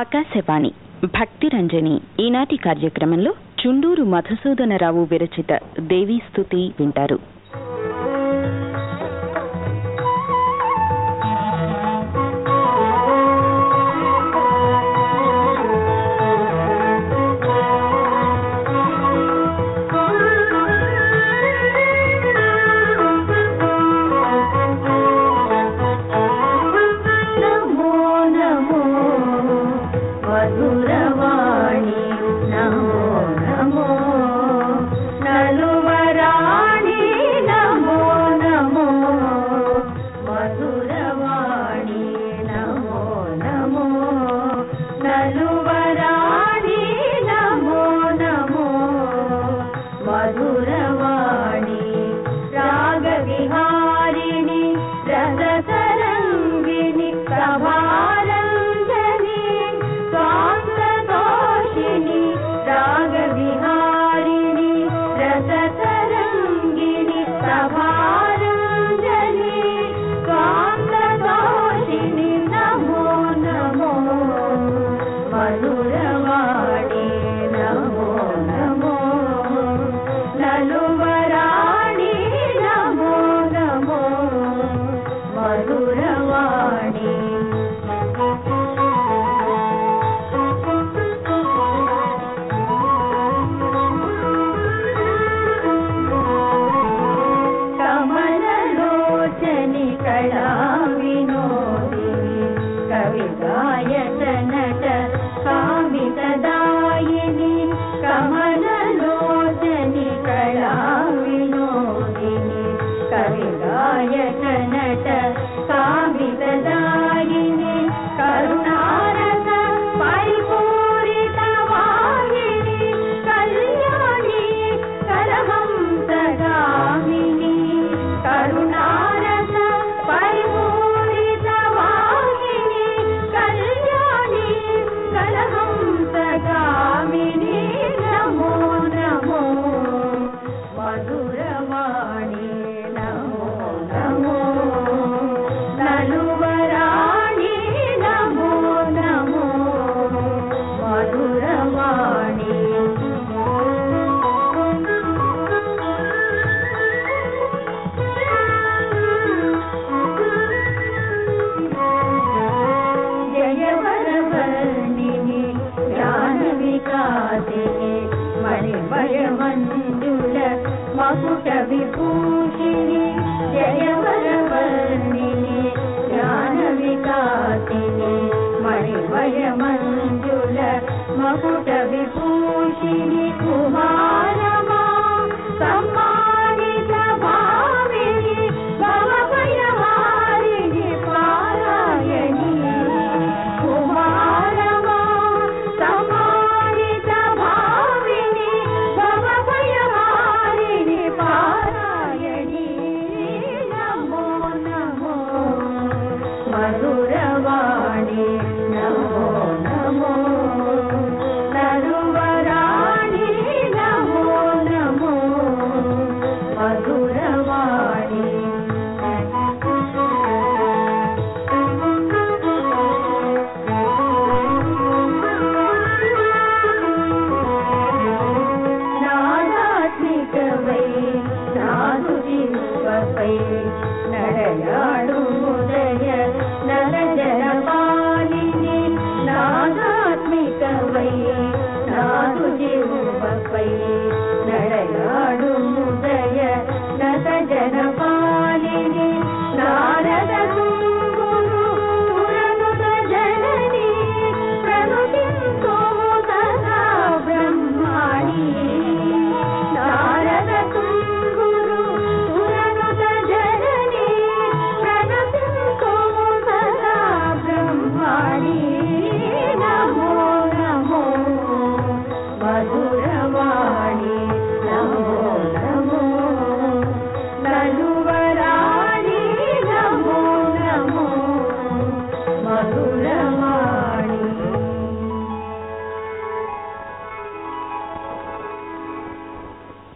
ఆకాశవాణి. భక్తి రంజని. ఈనాటి కార్యక్రమంలో చుండూరు మధుసూదనరావు విరచిత దేవీస్తుతి వింటారు. ಾನು Thank you.